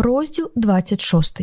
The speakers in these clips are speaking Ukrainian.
Розділ 26.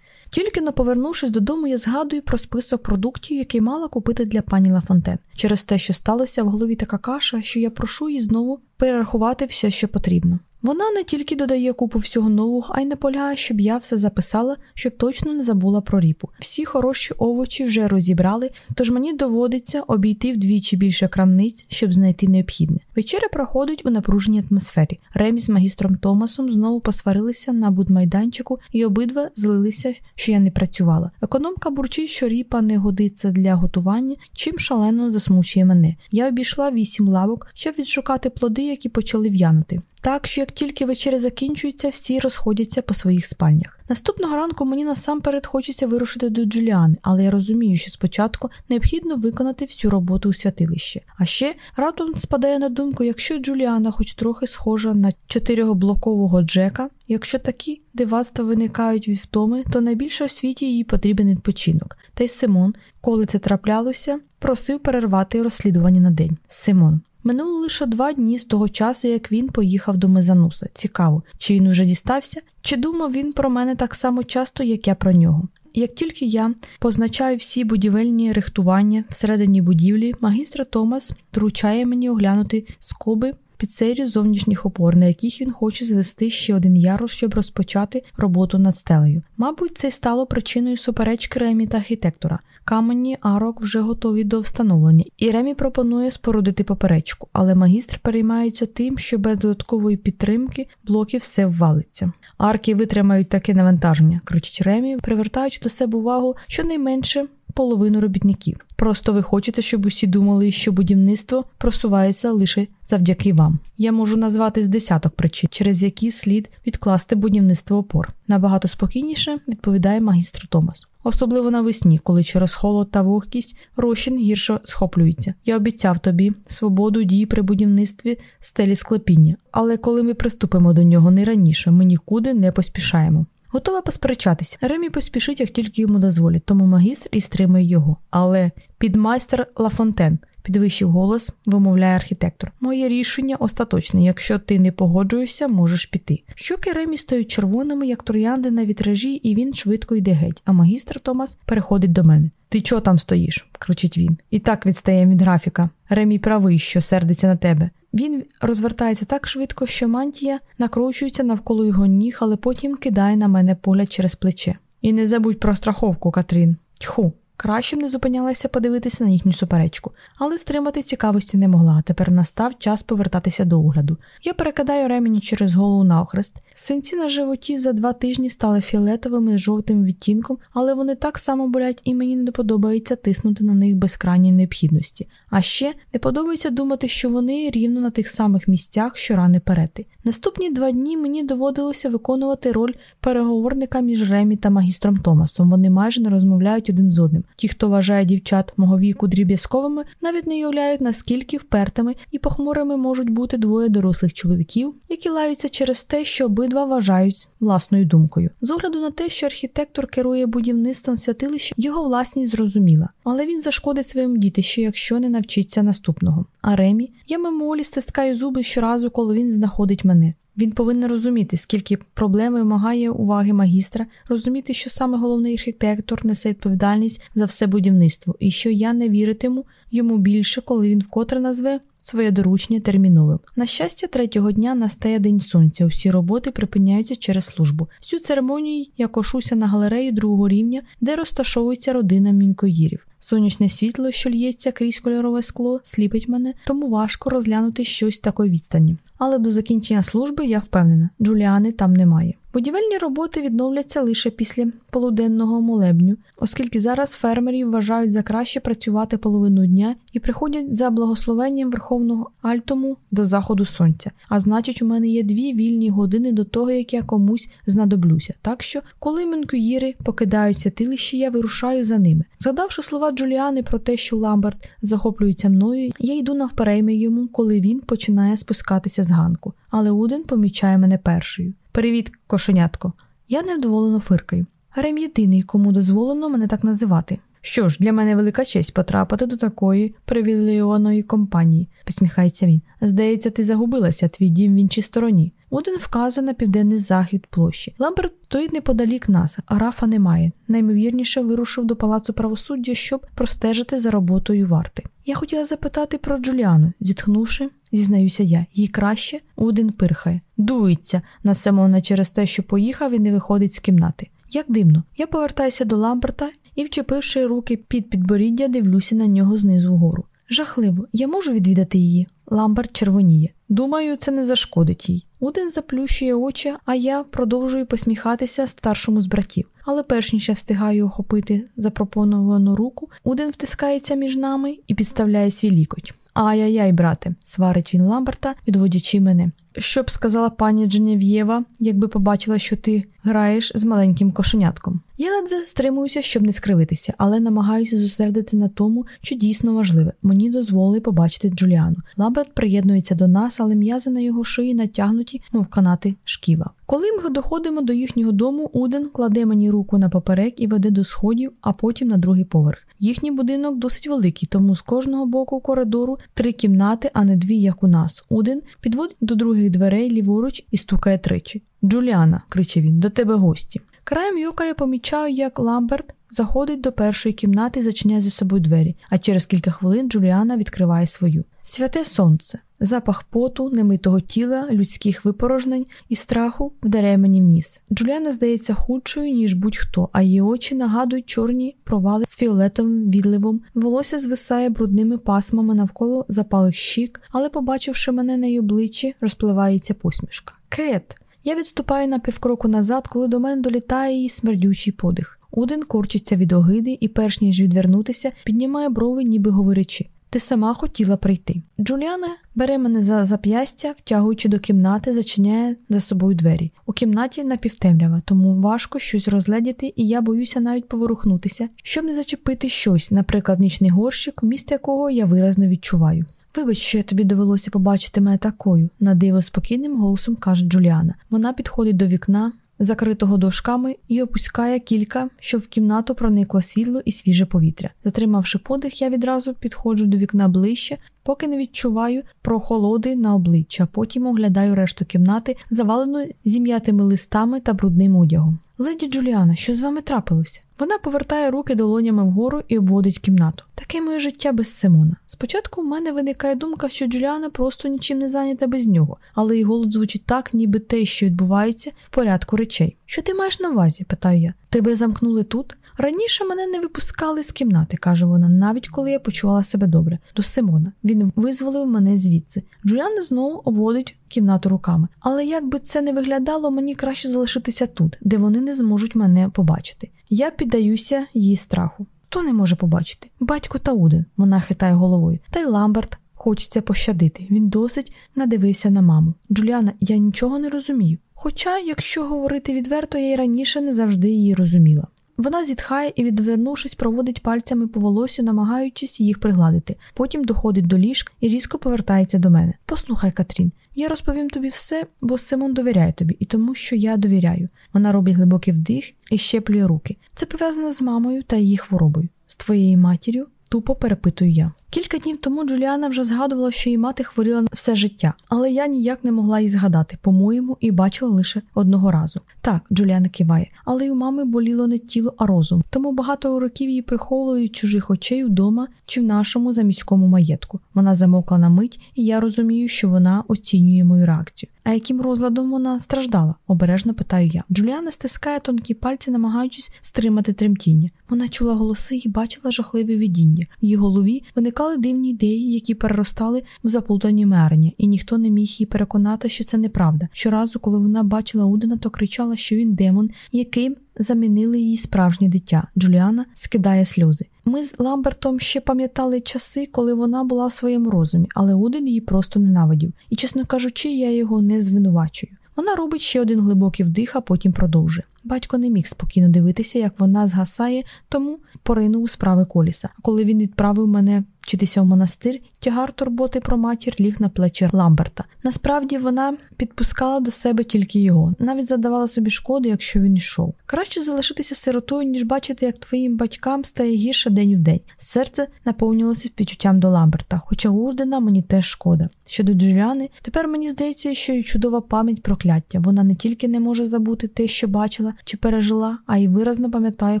Тільки но повернувшись додому, я згадую про список продуктів, який мала купити для пані Лафонтен. Через те, що сталося в голові така каша, що я прошу її знову перерахувати все, що потрібно. Вона не тільки додає купу всього нового, а й наполягає, щоб я все записала, щоб точно не забула про ріпу. Всі хороші овочі вже розібрали, тож мені доводиться обійти вдвічі більше крамниць, щоб знайти необхідне. Вечеря проходить у напруженій атмосфері. Ремі з магістром Томасом знову посварилися на будмайданчику, і обидва злилися, що я не працювала. Економка бурчить, що ріпа не годиться для готування, чим шалено засмучує мене. Я обійшла вісім лавок, щоб відшукати плоди, які почали в'янути. Так що як тільки вечеря закінчується, всі розходяться по своїх спальнях. Наступного ранку мені насамперед хочеться вирушити до Джуліани, але я розумію, що спочатку необхідно виконати всю роботу у святилищі. А ще раптом спадає на думку, якщо Джуліана хоч трохи схожа на чотирьохблокового Джека, якщо такі дивацтва виникають від втоми, то найбільше у світі їй потрібен відпочинок. Та й Симон, коли це траплялося, просив перервати розслідування на день. Симон. Минуло лише два дні з того часу, як він поїхав до Мезануса. Цікаво, чи він уже дістався, чи думав він про мене так само часто, як я про нього. Як тільки я позначаю всі будівельні рихтування всередині будівлі, магістр Томас доручає мені оглянути скоби під серію зовнішніх опор, на яких він хоче звести ще один ярус, щоб розпочати роботу над стелею. Мабуть, це стало причиною суперечки Ремі та архітектора. Камені арок вже готові до встановлення, і Ремі пропонує спорудити поперечку, але магістр переймається тим, що без додаткової підтримки блоків все ввалиться. Арки витримають таке навантаження, кричить Ремі, привертаючи до себе увагу щонайменше половину робітників. Просто ви хочете, щоб усі думали, що будівництво просувається лише завдяки вам. Я можу назвати з десяток причин, через які слід відкласти будівництво опор. Набагато спокійніше відповідає магістр Томас. Особливо навесні, коли через холод та вогкість розчин гірше схоплюється. Я обіцяв тобі свободу дії при будівництві стелі склепіння, але коли ми приступимо до нього не раніше, ми нікуди не поспішаємо. Готова посперечатися. Ремі поспішить, як тільки йому дозволять, тому магістр і стримує його. Але підмайстер Лафонтен підвищив голос, вимовляє архітектор. Моє рішення остаточне. Якщо ти не погоджуєшся, можеш піти. Щоки Ремі стають червоними, як троянди на вітражі, і він швидко йде геть. А магістр Томас переходить до мене. Ти чого там стоїш? кричить він. І так відстає від графіка. Ремі правий, що сердиться на тебе. Він розвертається так швидко, що мантія накручується навколо його ніг, але потім кидає на мене погляд через плече. І не забудь про страховку, Катрін. Тьху. Краще б не зупинялася подивитися на їхню суперечку, але стримати цікавості не могла. Тепер настав час повертатися до огляду. Я перекидаю ремені через голову навхрест. Синці на животі за два тижні стали фіолетовими з жовтим відтінком, але вони так само болять, і мені не подобається тиснути на них без крайньої необхідності. А ще не подобається думати, що вони рівно на тих самих місцях, що рани перети. Наступні два дні мені доводилося виконувати роль переговорника між Ремі та магістром Томасом. Вони майже не розмовляють один з одним. Ті, хто вважає дівчат мого віку дріб'язковими, навіть не уявляють, наскільки впертими і похмурими можуть бути двоє дорослих чоловіків, які лаються через те, що обидва вважають власною думкою. З огляду на те, що архітектор керує будівництвом святилища, його власність зрозуміла, але він зашкодить своєму дітищу, якщо не навчиться наступного. А Ремі, я мимоволі стискаю зуби щоразу, коли він знаходить мене. Він повинен розуміти, скільки проблем вимагає уваги магістра, розуміти, що саме головний архітектор несе відповідальність за все будівництво, і що я не віритиму йому більше, коли він вкотре назве своє доручення терміновим. На щастя, третього дня настає день сонця. Усі роботи припиняються через службу. Всю церемонію я кошуся на галерею другого рівня, де розташовується родина мінкоїрів. Сонячне світло, що л'ється крізь кольорове скло, сліпить мене, тому важко розглянути щось такої відстані. Але до закінчення служби я впевнена, Джуліани там немає. Будівельні роботи відновляться лише після полуденного молебню, оскільки зараз фермерів вважають за краще працювати половину дня і приходять за благословенням Верховного Альтому до заходу сонця. А значить, у мене є дві вільні години до того, як я комусь знадоблюся. Так що, коли менкуїри покидають святилище, я вирушаю за ними. Згадавши слова Джуліани про те, що Ламберт захоплюється мною, я йду навперейми йому, коли він починає спускатися з ганку. Але Уден помічає мене першою. Привіт, кошенятко. Я невдоволено фиркаю. Грем єдиний, кому дозволено мене так називати. Що ж, для мене велика честь потрапити до такої привілейованої компанії, посміхається він. Здається, ти загубилася, твій дім в іншій стороні. Один вказує на південний захід площі. Ламберт стоїть неподалік нас, а Рафа немає. Наймовірніше вирушив до палацу правосуддя, щоб простежити за роботою варти. Я хотіла запитати про Джуліану, зітхнувши, зізнаюся я, їй краще один пирхає. Дується на Семона через те, що поїхав і не виходить з кімнати. Як дивно, я повертаюся до Ламберта і, вчепивши руки під підборіддя, дивлюся на нього знизу вгору. Жахливо, я можу відвідати її. Ламберт червоніє. Думаю, це не зашкодить їй. Один заплющує очі, а я продовжую посміхатися старшому з братів. Але перш ніж я встигаю охопити запропоновану руку, Уден втискається між нами і підставляє свій лікоть. Ай-яй-яй, брате, сварить він Ламберта, відводячи мене. Що б сказала пані Дженев'єва, якби побачила, що ти граєш з маленьким кошенятком? Я ледве стримуюся, щоб не скривитися, але намагаюся зосередити на тому, що дійсно важливе. Мені дозволили побачити Джуліану. Ламберт приєднується до нас, але м'язи на його шиї натягнуті, мов канати шківа. Коли ми доходимо до їхнього дому, Уден кладе мені руку на поперек і веде до сходів, а потім на другий поверх. Їхній будинок досить великий, тому з кожного боку коридору три кімнати, а не дві, як у нас. Один підводить до других дверей ліворуч і стукає тричі. Джуліана, кричить він, до тебе гості. Краєм ока я помічаю, як Ламберт заходить до першої кімнати і зачиняє за собою двері, а через кілька хвилин Джуліана відкриває свою. Святе сонце, запах поту, немитого тіла, людських випорожнень і страху вдаряє мені в ніс. Джуліана здається худшою, ніж будь-хто, а її очі нагадують чорні провали з фіолетовим відливом. Волосся звисає брудними пасмами навколо запалих щік, але, побачивши мене на її обличчі, розпливається посмішка. Кет! Я відступаю на півкроку назад, коли до мене долітає її смердючий подих. Уден корчиться від огиди і, перш ніж відвернутися, піднімає брови, ніби говорячи. Ти сама хотіла прийти. Джуліана бере мене за зап'ястя, втягуючи до кімнати, зачиняє за собою двері. У кімнаті напівтемрява, тому важко щось розгледіти, і я боюся навіть поворухнутися, щоб не зачепити щось, наприклад, нічний горщик, місце якого я виразно відчуваю. Вибач, що тобі довелося побачити мене такою, на диво спокійним голосом каже Джуліана. Вона підходить до вікна, закритого дошками, і опускає кілька, щоб в кімнату проникло світло і свіже повітря. Затримавши подих, я відразу підходжу до вікна ближче, поки не відчуваю прохолоди на обличчя, потім оглядаю решту кімнати, завалену зім'ятими листами та брудним одягом. Леді Джуліана, що з вами трапилося? Вона повертає руки долонями вгору і обводить кімнату. Таке моє життя без Симона. Спочатку в мене виникає думка, що Джуліана просто нічим не зайнята без нього, але її голос звучить так, ніби те, що відбувається, в порядку речей. Що ти маєш на увазі? питаю я. Тебе замкнули тут? Раніше мене не випускали з кімнати, каже вона, навіть коли я почувала себе добре. До Симона. Він визволив мене звідси. Джуліана знову обводить кімнату руками. Але як би це не виглядало, мені краще залишитися тут, де вони не зможуть мене побачити. Я піддаюся її страху. Хто не може побачити? Батько та Уден, вона хитає головою. Та й Ламберт хочеться пощадити. Він досить надивився на маму. Джуліана, я нічого не розумію. Хоча, якщо говорити відверто, я й раніше не завжди її розуміла. Вона зітхає і, відвернувшись, проводить пальцями по волосю, намагаючись їх пригладити. Потім доходить до ліжка і різко повертається до мене. Послухай, Катрін, я розповім тобі все, бо Симон довіряє тобі і тому, що я довіряю. Вона робить глибокий вдих і щеплює руки. Це пов'язано з мамою та її хворобою, з твоєю матір'ю. Тупо перепитую я. Кілька днів тому Джуліана вже згадувала, що її мати хворіла все життя, але я ніяк не могла її згадати, по-моєму, і бачила лише одного разу. Так, Джуліана киває, але й у мами боліло не тіло, а розум. Тому багато років її приховували від чужих очей вдома чи в нашому заміському маєтку. Вона замовкла на мить, і я розумію, що вона оцінює мою реакцію. А яким розладом вона страждала? обережно питаю я. Джуліана стискає тонкі пальці, намагаючись стримати тремтіння. Вона чула голоси і бачила жахливе видіння. В її голові виникали дивні ідеї, які переростали в заплутані мерення, і ніхто не міг її переконати, що це неправда. Щоразу, коли вона бачила Удена, то кричала, що він демон, яким замінили її справжнє дитя. Джуліана скидає сльози. Ми з Ламбертом ще пам'ятали часи, коли вона була в своєму розумі, але Уден її просто ненавидів. І, чесно кажучи, я його не звинувачую. Вона робить ще один глибокий вдих, а потім продовжує. Батько не міг спокійно дивитися, як вона згасає, тому поринув у справи коліса. Коли він відправив мене вчитися в монастир, тягар турботи про матір ліг на плечі Ламберта. Насправді вона підпускала до себе тільки його, навіть задавала собі шкоду, якщо він йшов. Краще залишитися сиротою, ніж бачити, як твоїм батькам стає гірше день в день. Серце наповнилося співчуттям до Ламберта, хоча Урдена мені теж шкода. Щодо Джуліани, тепер мені здається, що й чудова пам'ять прокляття. Вона не тільки не може забути те, що бачила чи пережила, а й виразно пам'ятає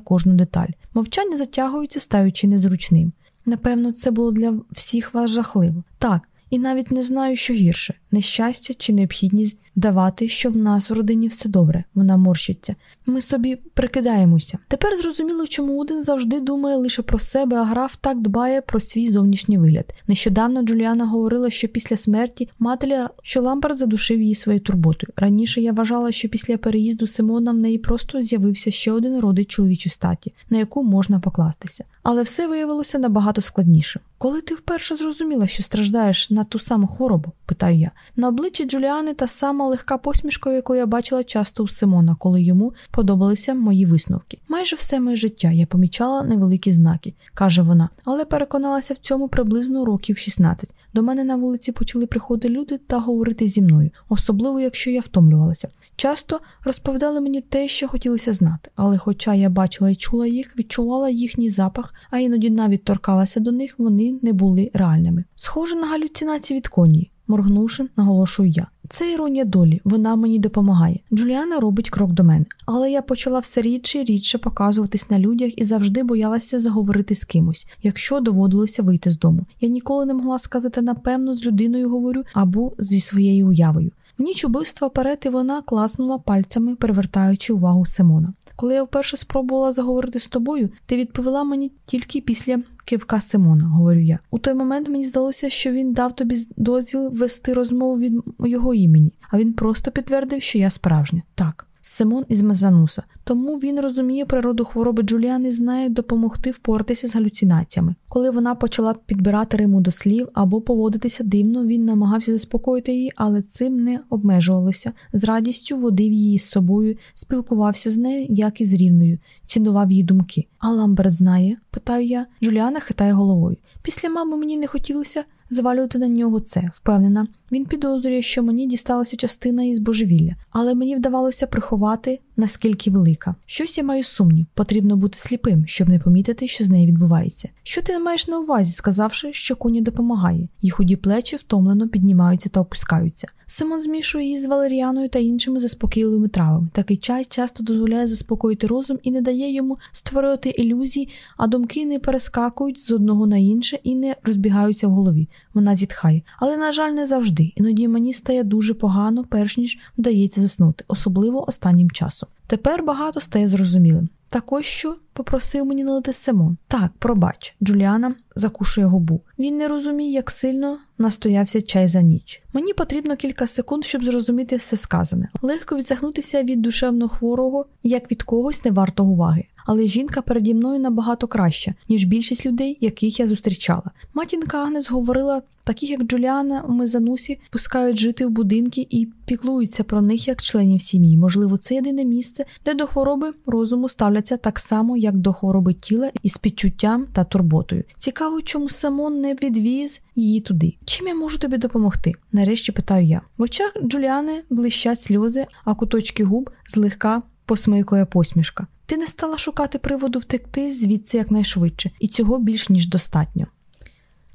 кожну деталь. Мовчання затягується, стаючи незручним. Напевно, це було для всіх вас жахливо. Так, і навіть не знаю, що гірше нещастя чи необхідність давати, що в нас в родині все добре, вона морщиться. Ми собі прикидаємося. Тепер зрозуміло, чому один завжди думає лише про себе, а граф так дбає про свій зовнішній вигляд. Нещодавно Джуліана говорила, що після смерті матері, що Ламбард задушив її своєю турботою. Раніше я вважала, що після переїзду Симона в неї просто з'явився ще один родич чоловічої статі, на яку можна покластися. Але все виявилося набагато складніше. Коли ти вперше зрозуміла, що страждаєш на ту саму хворобу, питаю я. На обличчі Джуліани та сама легка посмішка, яку я бачила часто у Симона, коли йому подобалися мої висновки. Майже все моє життя я помічала невеликі знаки, каже вона, але переконалася в цьому приблизно років 16. До мене на вулиці почали приходити люди та говорити зі мною, особливо якщо я втомлювалася. Часто розповідали мені те, що хотілося знати, але, хоча я бачила і чула їх, відчувала їхній запах, а іноді навіть торкалася до них, вони не були реальними. Схоже на галюцинації від конії, моргнувши, наголошую я. Це іронія долі, вона мені допомагає. Джуліана робить крок до мене, але я почала все рідше і рідше показуватись на людях і завжди боялася заговорити з кимось, якщо доводилося вийти з дому. Я ніколи не могла сказати напевно з людиною говорю або зі своєю уявою. В ніч убивства перети вона класнула пальцями, привертаючи увагу Симона. Коли я вперше спробувала заговорити з тобою, ти відповіла мені тільки після кивка Симона, говорю я. У той момент мені здалося, що він дав тобі дозвіл вести розмову від його імені, а він просто підтвердив, що я справжня. Так. Симон із Мезануса, тому він розуміє природу хвороби Джуліани, і знає допомогти впоратися з галюцинаціями. Коли вона почала підбирати Риму до слів або поводитися дивно, він намагався заспокоїти її, але цим не обмежувалося. З радістю водив її з собою, спілкувався з нею, як і з рівною, цінував її думки. А Ламберт знає? питаю я. Джуліана хитає головою. Після мами мені не хотілося звалювати на нього це, впевнена. Він підозрює, що мені дісталася частина із божевілля, але мені вдавалося приховати наскільки велика. Щось я маю сумнів, потрібно бути сліпим, щоб не помітити, що з нею відбувається. Що ти маєш на увазі, сказавши, що коні допомагає? Їх худі плечі втомлено піднімаються та опускаються. Симон змішує її з валеріаною та іншими заспокійливими травами. Такий чай часто дозволяє заспокоїти розум і не дає йому створювати ілюзій, а думки не перескакують з одного на інше і не розбігаються в голові. Вона зітхає. Але, на жаль, не завжди. Іноді мені стає дуже погано, перш ніж вдається заснути, особливо останнім часом. Тепер багато стає зрозумілим. Також що попросив мені налити Симон. Так, пробач, Джуліана закушує губу. Він не розуміє, як сильно настоявся чай за ніч. Мені потрібно кілька секунд, щоб зрозуміти все сказане. Легко відсахнутися від душевно хворого, як від когось не варто уваги але жінка переді мною набагато краща, ніж більшість людей, яких я зустрічала. Матінка Агнес говорила, таких як Джуліана у Мезанусі пускають жити в будинки і піклуються про них як членів сім'ї. Можливо, це єдине місце, де до хвороби розуму ставляться так само, як до хвороби тіла із підчуттям та турботою. Цікаво, чому Самон не відвіз її туди. Чим я можу тобі допомогти? Нарешті питаю я. В очах Джуліани блищать сльози, а куточки губ злегка посмикує посмішка. Ти не стала шукати приводу втекти звідси якнайшвидше, і цього більш ніж достатньо.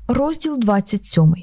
Розділ 27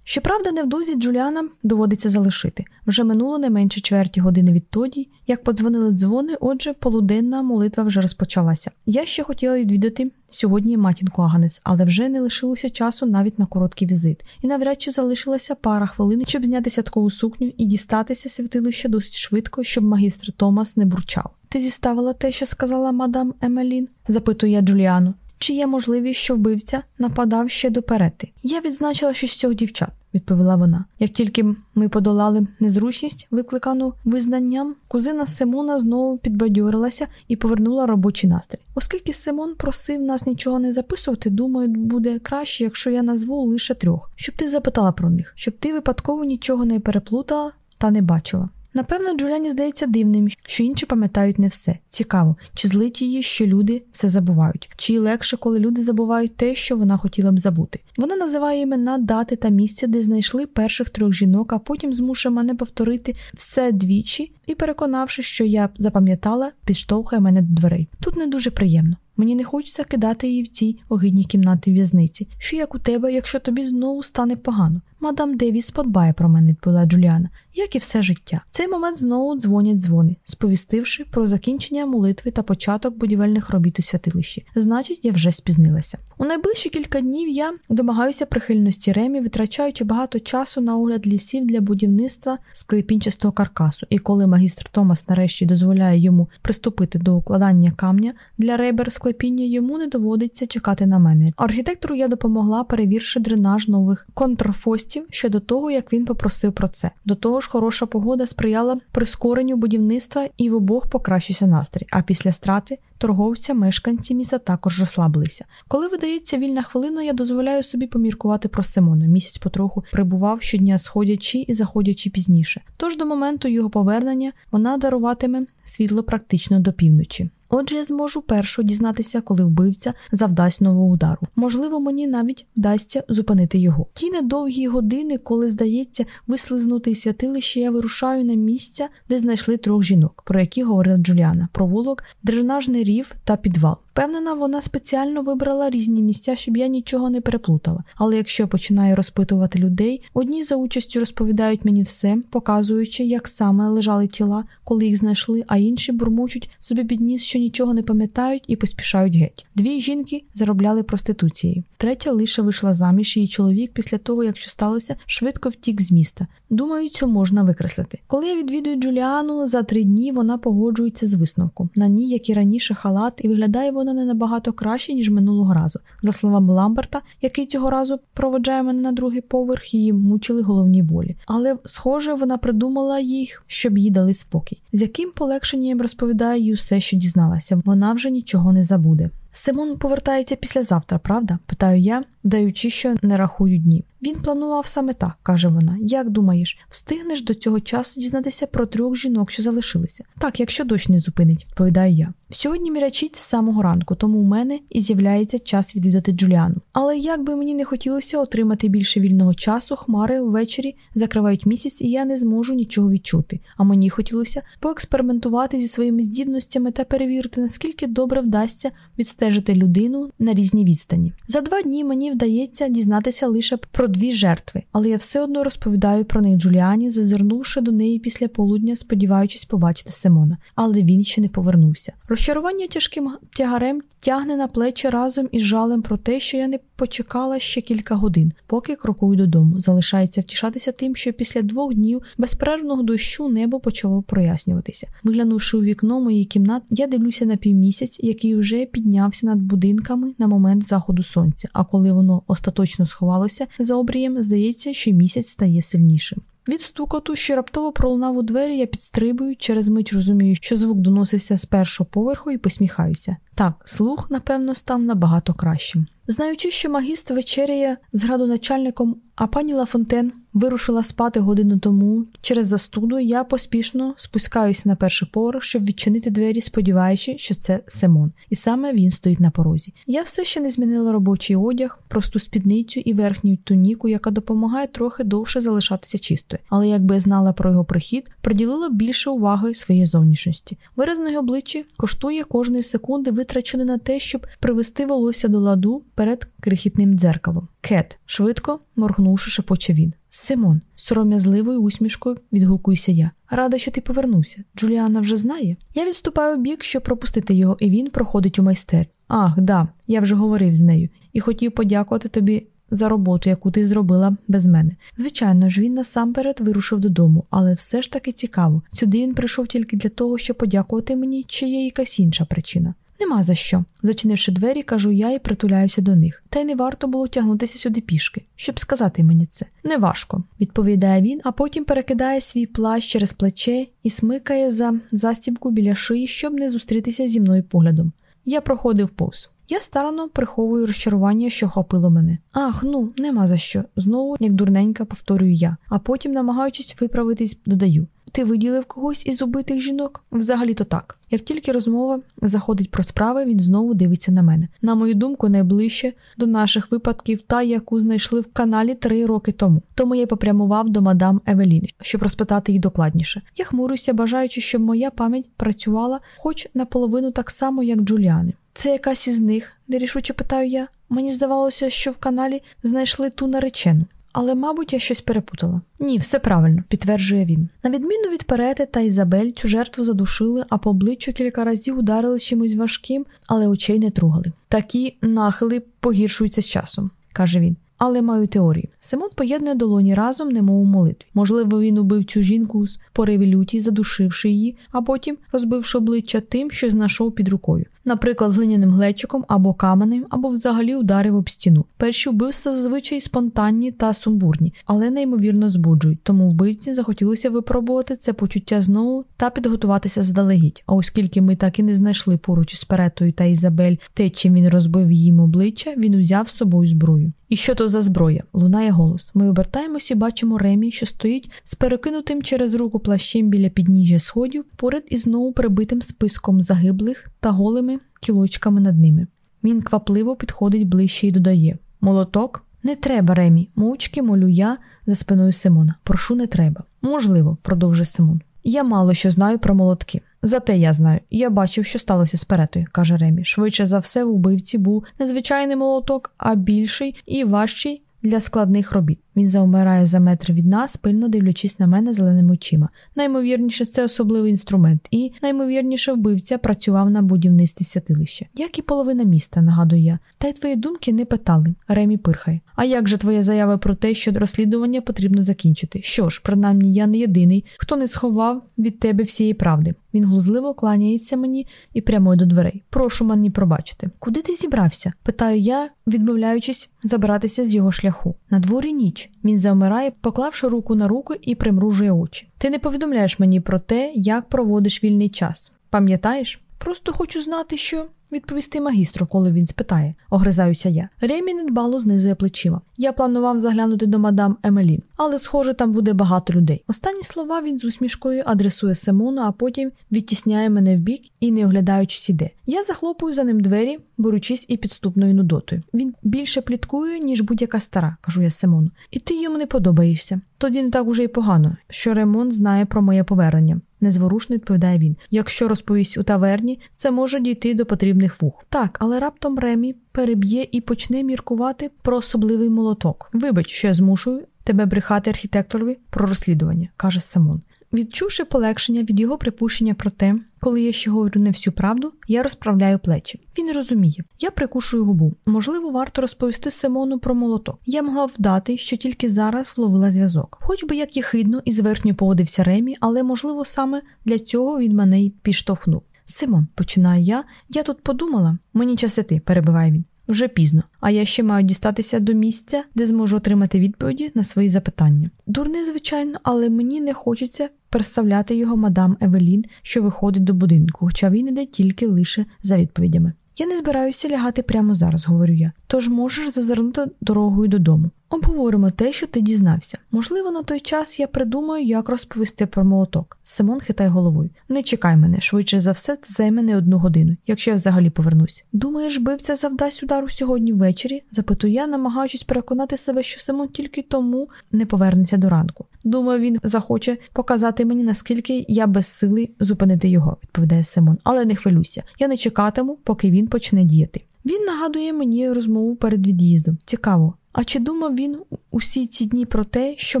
Щоправда, невдовзі Джуліана доводиться залишити. Вже минуло не менше чверті години відтоді, як подзвонили дзвони, отже, полуденна молитва вже розпочалася. Я ще хотіла відвідати сьогодні матінку Аганес, але вже не лишилося часу навіть на короткий візит, і навряд чи залишилася пара хвилин, щоб зняти святкову сукню і дістатися святилища досить швидко, щоб магістр Томас не бурчав. Ти зіставила те, що сказала мадам Емелін? запитує я Джуліану. Чи є можливість, що вбивця нападав ще до перети? Я відзначила шістьох дівчат, відповіла вона. Як тільки ми подолали незручність, викликану визнанням, кузина Симона знову підбадьорилася і повернула робочий настрій. Оскільки Симон просив нас нічого не записувати, думаю, буде краще, якщо я назву лише трьох, щоб ти запитала про них, щоб ти випадково нічого не переплутала та не бачила. Напевно, Джуляні здається дивним, що інші пам'ятають не все. Цікаво, чи злить її, що люди все забувають, чи їй легше, коли люди забувають те, що вона хотіла б забути. Вона називає імена, дати та місця, де знайшли перших трьох жінок, а потім змушує мене повторити все двічі і, переконавши, що я запам'ятала, підштовхує мене до дверей. Тут не дуже приємно. Мені не хочеться кидати її в цій огидній кімнаті в'язниці, що як у тебе, якщо тобі знову стане погано. Мадам Девіс подбає про мене, відповіла Джуліана, як і все життя. В цей момент знову дзвонять дзвони, сповістивши про закінчення молитви та початок будівельних робіт у святилищі. Значить, я вже спізнилася. У найближчі кілька днів я домагаюся прихильності Ремі, витрачаючи багато часу на огляд лісів для будівництва склепінчастого каркасу. І коли магістр Томас нарешті дозволяє йому приступити до укладання камня для ребер склепіння, йому не доводиться чекати на мене. Архітектору я допомогла перевірши дренаж нових контрфостів ще до того, як він попросив про це. До того ж, хороша погода сприяла прискоренню будівництва і в обох покращився настрій. А після страти торговця, мешканці міста також розслабилися. Коли видається вільна хвилина, я дозволяю собі поміркувати про Симона. Місяць потроху прибував щодня, сходячи і заходячи пізніше. Тож до моменту його повернення вона даруватиме світло практично до півночі. Отже, я зможу першу дізнатися, коли вбивця завдасть нового удару. Можливо, мені навіть вдасться зупинити його. Ті недовгі години, коли здається вислизнути із святилище, я вирушаю на місця, де знайшли трьох жінок, про які говорила Джуліана: провулок, дренажний рів та підвал. Впевнена, вона спеціально вибрала різні місця, щоб я нічого не переплутала. Але якщо я починаю розпитувати людей, одні за участю розповідають мені все, показуючи, як саме лежали тіла, коли їх знайшли, а інші бурмочуть собі підніс, що нічого не пам'ятають і поспішають геть. Дві жінки заробляли проституцією. Третя лише вийшла заміж, її чоловік після того, як що сталося, швидко втік з міста. Думаю, цю можна викреслити. Коли я відвідую Джуліану, за три дні вона погоджується з висновком. На ній, як і раніше, халат, і виглядає вона не набагато краще, ніж минулого разу. За словами Ламберта, який цього разу проводжає мене на другий поверх, її мучили головні болі. Але, схоже, вона придумала їх, щоб їй дали спокій. З яким полегшенням розповідає їй усе, що дізналася, вона вже нічого не забуде. Симон повертається післязавтра, правда? питаю я, даючи, що не рахую дні. Він планував саме так, каже вона. Як думаєш, встигнеш до цього часу дізнатися про трьох жінок, що залишилися? Так, якщо дощ не зупинить, відповідаю я. Сьогодні мірячить з самого ранку, тому у мене і з'являється час відвідати Джуліану. Але як би мені не хотілося отримати більше вільного часу, хмари ввечері закривають місяць, і я не зможу нічого відчути. А мені хотілося поекспериментувати зі своїми здібностями та перевірити, наскільки добре вдасться відстежити людину на різній відстані. За два дні мені вдається дізнатися лише про дві жертви, але я все одно розповідаю про них Джуліані, зазирнувши до неї після полудня, сподіваючись побачити Симона, але він ще не повернувся. Розчарування тяжким тягарем тягне на плечі разом із жалем про те, що я не почекала ще кілька годин, поки крокую додому. Залишається втішатися тим, що після двох днів безперервного дощу небо почало прояснюватися. Виглянувши у вікно моєї кімнати, я дивлюся на півмісяць, який вже піднявся над будинками на момент заходу сонця. А коли воно остаточно сховалося за обрієм, здається, що місяць стає сильнішим. Від стукоту, що раптово пролунав у двері, я підстрибую, через мить розумію, що звук доносився з першого поверху і посміхаюся. Так, слух, напевно, став набагато кращим. Знаючи, що магіст вечеряє з градоначальником, а пані Лафонтен вирушила спати годину тому через застуду, я поспішно спускаюся на перший поверх, щоб відчинити двері, сподіваючись, що це Симон, і саме він стоїть на порозі. Я все ще не змінила робочий одяг, просту спідницю і верхню туніку, яка допомагає трохи довше залишатися чистою. Але якби я знала про його прихід, приділила більше уваги своїй зовнішності. Вираз на його обличчі коштує кожної секунди, витрачене на те, щоб привести волосся до ладу перед крихітним дзеркалом. Кет, швидко моргнувши, шепоче він. Симон, сором'язливою усмішкою відгукуюся я. Рада, що ти повернувся. Джуліана вже знає. Я відступаю в бік, щоб пропустити його, і він проходить у майстер. Ах, да, я вже говорив з нею і хотів подякувати тобі. За роботу, яку ти зробила без мене. Звичайно ж, він насамперед вирушив додому, але все ж таки цікаво. Сюди він прийшов тільки для того, щоб подякувати мені, чи є якась інша причина. Нема за що. Зачинивши двері, кажу я і притуляюся до них. Та й не варто було тягнутися сюди пішки, щоб сказати мені це. Неважко, відповідає він, а потім перекидає свій плащ через плече і смикає за застібку біля шиї, щоб не зустрітися зі мною поглядом. Я проходив повз. Я старано приховую розчарування, що хопило мене. Ах, ну, нема за що. Знову, як дурненька, повторюю я, а потім, намагаючись виправитись, додаю. Ти виділив когось із убитих жінок? Взагалі-то так. Як тільки розмова заходить про справи, він знову дивиться на мене. На мою думку, найближче до наших випадків та, яку знайшли в каналі три роки тому. Тому я попрямував до мадам Евеліни, щоб розпитати їх докладніше. Я хмурюся, бажаючи, щоб моя пам'ять працювала хоч наполовину так само, як Джуліани. Це якась із них, нерішуче питаю я. Мені здавалося, що в каналі знайшли ту наречену. Але, мабуть, я щось перепутала. Ні, все правильно, підтверджує він. На відміну від Перети та Ізабель, цю жертву задушили, а по обличчю кілька разів ударили чимось важким, але очей не тругали. Такі нахили погіршуються з часом, каже він. Але маю теорію. Симон поєднує долоні разом, немов у молитві. Можливо, він убив цю жінку з пориві люті, задушивши її, а потім розбивши обличчя тим, що знайшов під рукою наприклад, глиняним глечиком або каменем, або взагалі ударив об стіну. Перші вбивства зазвичай спонтанні та сумбурні, але неймовірно збуджують. Тому вбивці захотілося випробувати це почуття знову та підготуватися здалегідь. А оскільки ми так і не знайшли поруч із Перетою та Ізабель те, чим він розбив їм обличчя, він узяв з собою зброю. І що то за зброя? Лунає голос. Ми обертаємося і бачимо Ремі, що стоїть з перекинутим через руку плащем біля підніжжя сходів, поряд із знову прибитим списком загиблих та голими кілочками над ними. Він квапливо підходить ближче і додає: Молоток? Не треба, Ремі, мовчки молю я за спиною Симона. Прошу, не треба. Можливо, продовжує Симон. Я мало що знаю про молотки. Зате я знаю. Я бачив, що сталося з перетою, каже Ремі. Швидше за все, в убивці був незвичайний молоток, а більший і важчий для складних робіт. Він завмирає за метр від нас, пильно дивлячись на мене зеленими очима. Наймовірніше, це особливий інструмент, і наймовірніше вбивця працював на будівництві святилища. Як і половина міста, нагадую я. Та й твої думки не питали. Ремі пирхає. А як же твоя заява про те, що розслідування потрібно закінчити? Що ж, принаймні, я не єдиний, хто не сховав від тебе всієї правди. Він глузливо кланяється мені і прямує до дверей. Прошу мені пробачити. Куди ти зібрався? питаю я, відмовляючись забиратися з його шляху. На дворі ніч. Він завмирає, поклавши руку на руку і примружує очі. Ти не повідомляєш мені про те, як проводиш вільний час. Пам'ятаєш? Просто хочу знати, що відповісти магістру, коли він спитає, огризаюся я. Ремі недбало знизує плечима. Я планував заглянути до мадам Емелін, але, схоже, там буде багато людей. Останні слова він з усмішкою адресує Симону, а потім відтісняє мене в бік і, не оглядаючись, іде. Я захлопую за ним двері, борючись і підступною нудотою. Він більше пліткує, ніж будь-яка стара, кажу я Симону. І ти йому не подобаєшся. Тоді не так уже й погано, що Ремон знає про моє повернення незворушно відповідає він. Якщо розповість у таверні, це може дійти до потрібних вух. Так, але раптом Ремі переб'є і почне міркувати про особливий молоток. Вибач, що я змушую тебе брехати архітекторові про розслідування, каже Симон. Відчувши полегшення від його припущення про те, коли я ще говорю не всю правду, я розправляю плечі. Він розуміє. Я прикушую губу. Можливо, варто розповісти Симону про молоток. Я могла вдати, що тільки зараз вловила зв'язок. Хоч би як єхидно і зверхньо поводився Ремі, але, можливо, саме для цього він мене й підштовхнув. Симон, починаю я, я тут подумала, мені час іти, перебиває він. Вже пізно, а я ще маю дістатися до місця, де зможу отримати відповіді на свої запитання. Дурний, звичайно, але мені не хочеться представляти його мадам Евелін, що виходить до будинку, хоча він іде тільки лише за відповідями. Я не збираюся лягати прямо зараз, говорю я, тож можеш зазирнути дорогою додому. Обговоримо те, що ти дізнався. Можливо, на той час я придумаю, як розповісти про молоток. Симон хитає головою. Не чекай мене, швидше за все, це займе не одну годину, якщо я взагалі повернусь. Думаєш, бивця завдасть удару сьогодні ввечері? запитую я, намагаючись переконати себе, що Симон тільки тому не повернеться до ранку. Думаю, він захоче показати мені, наскільки я без сили зупинити його, відповідає Симон. Але не хвилюйся. Я не чекатиму, поки він почне діяти. Він нагадує мені розмову перед від'їздом. Цікаво. А чи думав він усі ці дні про те, що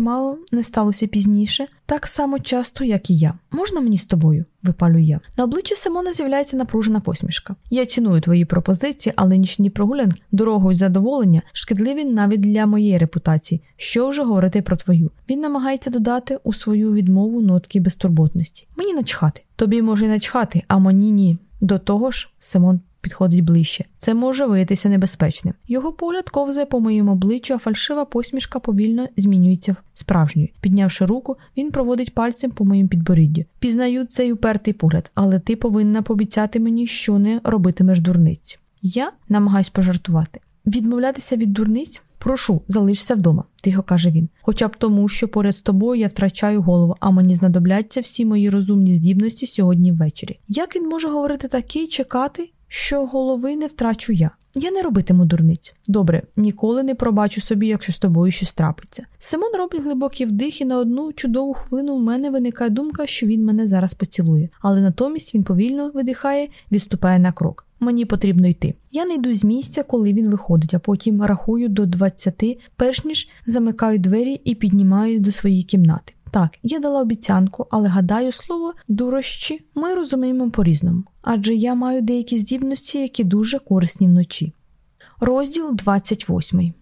мало не сталося пізніше, так само часто, як і я? Можна мені з тобою? випалюю я. На обличчі Симона з'являється напружена посмішка. Я ціную твої пропозиції, але нічні прогулянки, дорогою задоволення шкідливі навіть для моєї репутації. Що вже говорити про твою? Він намагається додати у свою відмову нотки безтурботності. Мені начхати. Тобі може начхати, а мені ні. До того ж, Симон підходить ближче. Це може виявитися небезпечним. Його погляд ковзає по моєму обличчю, а фальшива посмішка повільно змінюється в справжньою. Піднявши руку, він проводить пальцем по моїм підборіддю. Пізнаю цей упертий погляд, але ти повинна пообіцяти мені, що не робитимеш дурниць. Я намагаюсь пожартувати. Відмовлятися від дурниць Прошу, залишся вдома, тихо каже він. Хоча б тому, що поряд з тобою я втрачаю голову, а мені знадобляться всі мої розумні здібності сьогодні ввечері. Як він може говорити таке і чекати, що голови не втрачу я? Я не робитиму дурниць. Добре, ніколи не пробачу собі, якщо з тобою щось трапиться. Симон робить глибокий вдих, і на одну чудову хвилину в мене виникає думка, що він мене зараз поцілує, але натомість він повільно видихає, відступає на крок. Мені потрібно йти. Я не йду з місця, коли він виходить, а потім рахую до 20, перш ніж замикаю двері і піднімаю до своєї кімнати. Так, я дала обіцянку, але гадаю, слово дурощі ми розуміємо по-різному, адже я маю деякі здібності, які дуже корисні вночі. Розділ 28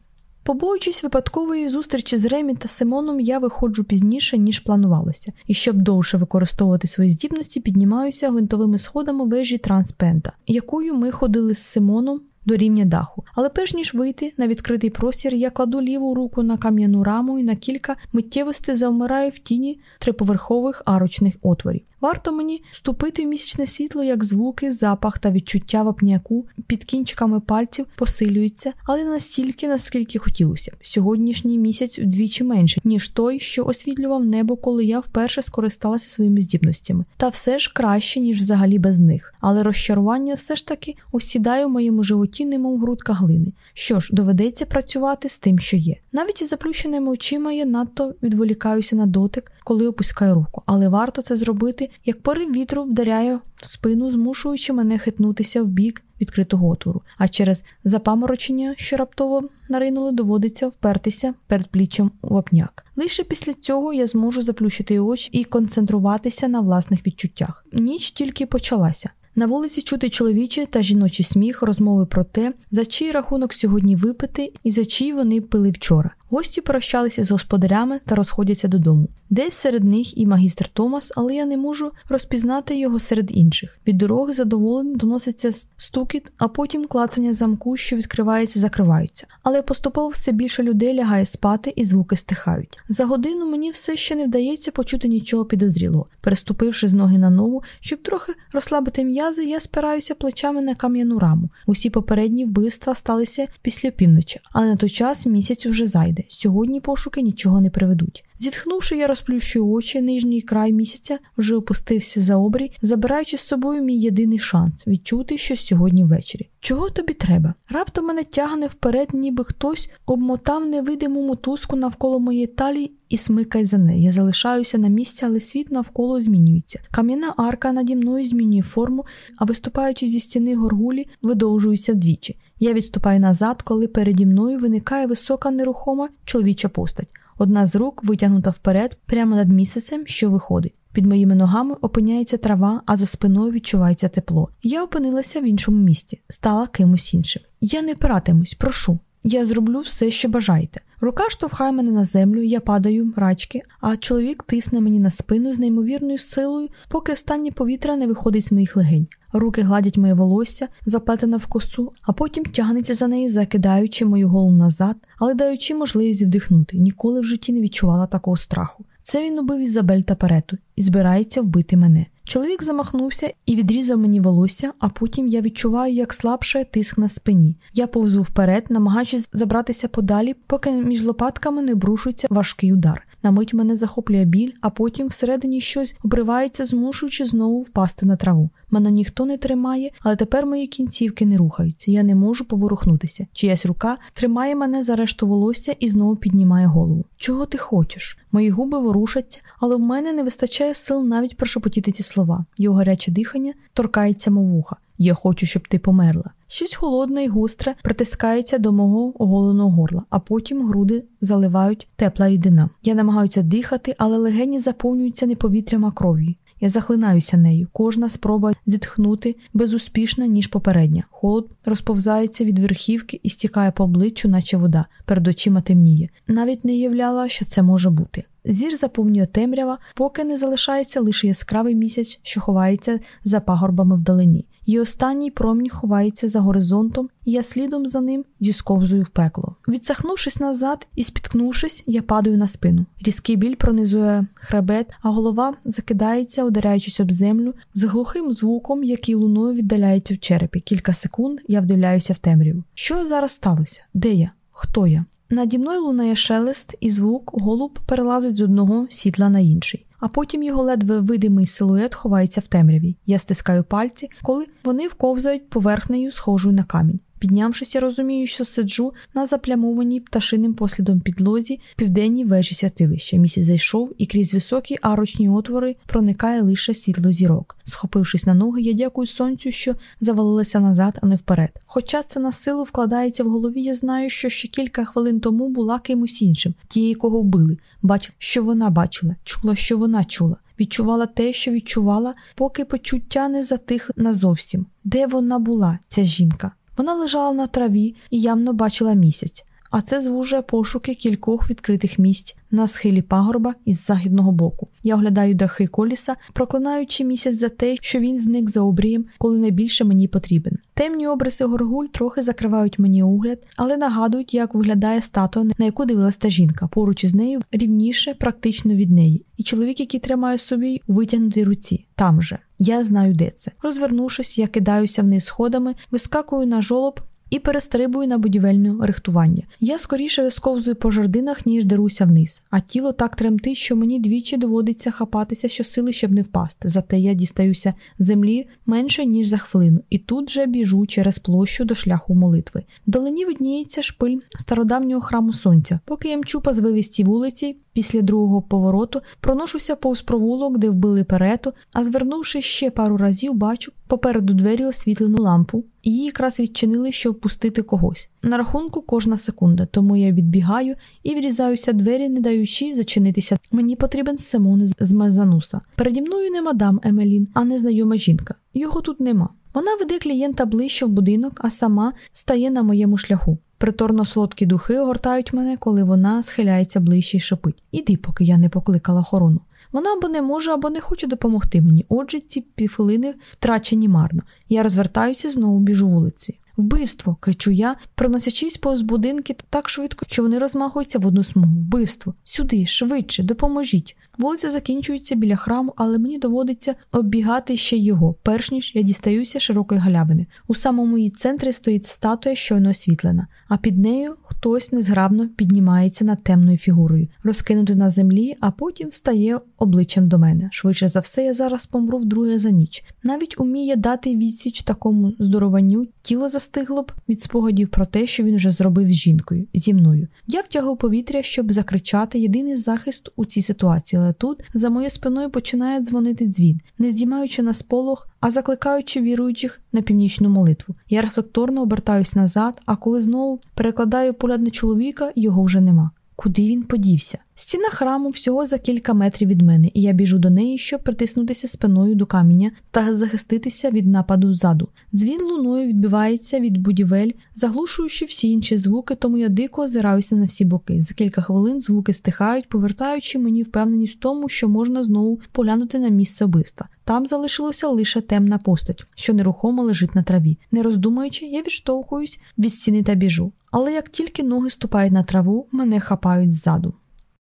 Побоюючись випадкової зустрічі з Ремі та Симоном, я виходжу пізніше, ніж планувалося, і щоб довше використовувати свої здібності, піднімаюся гвинтовими сходами вежі Транспента, якою ми ходили з Симоном до рівня даху. Але перш ніж вийти на відкритий простір, я кладу ліву руку на кам'яну раму і на кілька миттєвостей завмираю в тіні триповерхових арочних отворів. Варто мені вступити в місячне світло, як звуки, запах та відчуття вапняку під кінчиками пальців посилюються, але настільки, наскільки хотілося. Сьогоднішній місяць вдвічі менше, ніж той, що освітлював небо, коли я вперше скористалася своїми здібностями. Та все ж краще, ніж взагалі без них. Але розчарування все ж таки осідає в моєму животі, немов грудка глини. Що ж, доведеться працювати з тим, що є. Навіть із заплющеними очима я надто відволікаюся на дотик, коли опускаю руку, але варто це зробити як порив вітру вдаряє в спину, змушуючи мене хитнутися в бік відкритого отвору, а через запаморочення, що раптово наринули, доводиться впертися перед пліччям у вапняк. Лише після цього я зможу заплющити очі і концентруватися на власних відчуттях. Ніч тільки почалася. На вулиці чути чоловічий та жіночий сміх, розмови про те, за чий рахунок сьогодні випити і за чий вони пили вчора. Гості прощалися з господарями та розходяться додому. Десь серед них і магістр Томас, але я не можу розпізнати його серед інших. Від дороги задоволення доноситься стукіт, а потім клацання замку, що відкривається, закриваються. Але поступово все більше людей лягає спати і звуки стихають. За годину мені все ще не вдається почути нічого підозрілого. Переступивши з ноги на ногу, щоб трохи розслабити м'язи, я спираюся плечами на кам'яну раму. Усі попередні вбивства сталися після півночі, але на той час місяць уже зайде. Сьогодні пошуки нічого не приведуть. Зітхнувши, я розплющую очі, нижній край місяця вже опустився за обрій, забираючи з собою мій єдиний шанс відчути щось сьогодні ввечері. Чого тобі треба? Раптом мене тягне вперед, ніби хтось обмотав невидиму мотузку навколо моєї талії і смикає за неї. Я залишаюся на місці, але світ навколо змінюється. Кам'яна арка наді мною змінює форму, а виступаючи зі стіни горгулі, видовжується вдвічі. Я відступаю назад, коли переді мною виникає висока нерухома чоловіча постать. Одна з рук витягнута вперед, прямо над місяцем, що виходить. Під моїми ногами опиняється трава, а за спиною відчувається тепло. Я опинилася в іншому місці, стала кимось іншим. Я не опиратимусь, прошу. Я зроблю все, що бажаєте. Рука штовхає мене на землю, я падаю рачки, а чоловік тисне мені на спину з неймовірною силою, поки останнє повітря не виходить з моїх легень. Руки гладять моє волосся, заплетене в косу, а потім тягнеться за неї, закидаючи мою голову назад, але даючи можливість вдихнути. Ніколи в житті не відчувала такого страху. Це він убив Ізабель та Перету і збирається вбити мене. Чоловік замахнувся і відрізав мені волосся, а потім я відчуваю, як слабше тиск на спині. Я повзу вперед, намагаючись забратися подалі, поки між лопатками не обрушується важкий удар. На мить мене захоплює біль, а потім всередині щось обривається, змушуючи знову впасти на траву. Мене ніхто не тримає, але тепер мої кінцівки не рухаються. Я не можу поворухнутися. Чиясь рука тримає мене за решту волосся і знову піднімає голову. Чого ти хочеш? Мої губи ворушаться, але в мене не вистачає сил навіть прошепотіти ці слова. Його гаряче дихання торкається мов вуха. Я хочу, щоб ти померла. Щось холодне і густре притискається до мого оголеного горла, а потім груди заливають тепла рідина. Я намагаюся дихати, але легені заповнюються не повітрям, а кров'ю. Я захлинаюся нею. Кожна спроба зітхнути безуспішна, ніж попередня. Холод розповзається від верхівки і стікає по обличчю, наче вода, перед очима темніє. Навіть не являла, що це може бути. Зір заповнює темрява, поки не залишається лише яскравий місяць, що ховається за пагорбами вдалині. Її останній промінь ховається за горизонтом, і я слідом за ним зісковзую в пекло. Відсахнувшись назад і спіткнувшись, я падаю на спину. Різкий біль пронизує хребет, а голова закидається, ударяючись об землю, з глухим звуком, який луною віддаляється в черепі. Кілька секунд я вдивляюся в темряву. Що зараз сталося? Де я? Хто я? Наді мною лунає шелест і звук, голуб перелазить з одного сідла на інший, а потім його ледве видимий силует ховається в темряві. Я стискаю пальці, коли вони вковзають поверхнею, схожою на камінь. Піднявшись, я розумію, що сиджу на заплямованій пташиним послідом підлозі південній вежі святилища. Місяць зайшов, і крізь високі арочні отвори проникає лише світло зірок. Схопившись на ноги, я дякую сонцю, що завалилося назад, а не вперед. Хоча це на силу вкладається в голові, я знаю, що ще кілька хвилин тому була кимось іншим, тієї, кого вбили. Бачила, що вона бачила, чула, що вона чула. Відчувала те, що відчувала, поки почуття не затихли назовсім. Де вона була, ця жінка? Вона лежала на траві і явно бачила місяць, а це звужує пошуки кількох відкритих місць на схилі пагорба із західного боку. Я оглядаю дахи коліса, проклинаючи місяць за те, що він зник за обрієм, коли найбільше мені потрібен. Темні обриси горгуль трохи закривають мені огляд, але нагадують, як виглядає статуя, на яку дивилась та жінка. Поруч із нею рівніше, практично від неї. І чоловік, який тримає собі витягнутій руці, там же. Я знаю, де це. Розвернувшись, я кидаюся вниз сходами, вискакую на жолоб і перестрибую на будівельне рихтування. Я скоріше висковзую по жардинах, ніж деруся вниз, а тіло так тремтить, що мені двічі доводиться хапатися щосили, щоб не впасти. Зате я дістаюся землі менше, ніж за хвилину, і тут же біжу через площу до шляху молитви. Вдалині видніється шпиль стародавнього храму сонця. Поки я мчу по звивістій вулиці, після другого повороту проношуся повз провулок, де вбили перету, а звернувши ще пару разів, бачу попереду двері освітлену лампу, її якраз відчинили, щоб впустити когось. На рахунку кожна секунда, тому я відбігаю і врізаюся двері, не даючи зачинитися. Мені потрібен Симон з Мезануса. Переді мною не мадам Емелін, а незнайома жінка. Його тут нема. Вона веде клієнта ближче в будинок, а сама стає на моєму шляху. Приторно солодкі духи огортають мене, коли вона схиляється ближче і шипить. Іди, поки я не покликала охорону. Вона або не може, або не хоче допомогти мені. Отже, ці півхвилини втрачені марно. Я розвертаюся знову біжу вулиці. Вбивство! кричу я, проносячись повз будинки так швидко, що вони розмахуються в одну смугу. Вбивство! Сюди, швидше, допоможіть! Вулиця закінчується біля храму, але мені доводиться оббігати ще його, перш ніж я дістаюся широкої галявини. У самому її центрі стоїть статуя щойно освітлена, а під нею хтось незграбно піднімається над темною фігурою, розкинутий на землі, а потім встає обличчям до мене. Швидше за все, я зараз помру вдруге за ніч. Навіть уміє дати відсіч такому здорованню, тіло застигло б від спогадів про те, що він вже зробив з жінкою зі мною. Я втягав повітря, щоб закричати єдиний захист у цій ситуації але тут за моєю спиною починає дзвонити дзвін, не здіймаючи на сполох, а закликаючи віруючих на північну молитву. Я рефлекторно обертаюсь назад, а коли знову перекладаю погляд на чоловіка, його вже нема. Куди він подівся? Стіна храму всього за кілька метрів від мене, і я біжу до неї, щоб притиснутися спиною до каміння та захиститися від нападу ззаду. Дзвін луною відбивається від будівель, заглушуючи всі інші звуки, тому я дико озираюся на всі боки. За кілька хвилин звуки стихають, повертаючи мені впевненість в тому, що можна знову поглянути на місце вбивства. Там залишилася лише темна постать, що нерухомо лежить на траві. Не роздумуючи, я відштовхуюсь від стіни та біжу. Але як тільки ноги ступають на траву, мене хапають ззаду.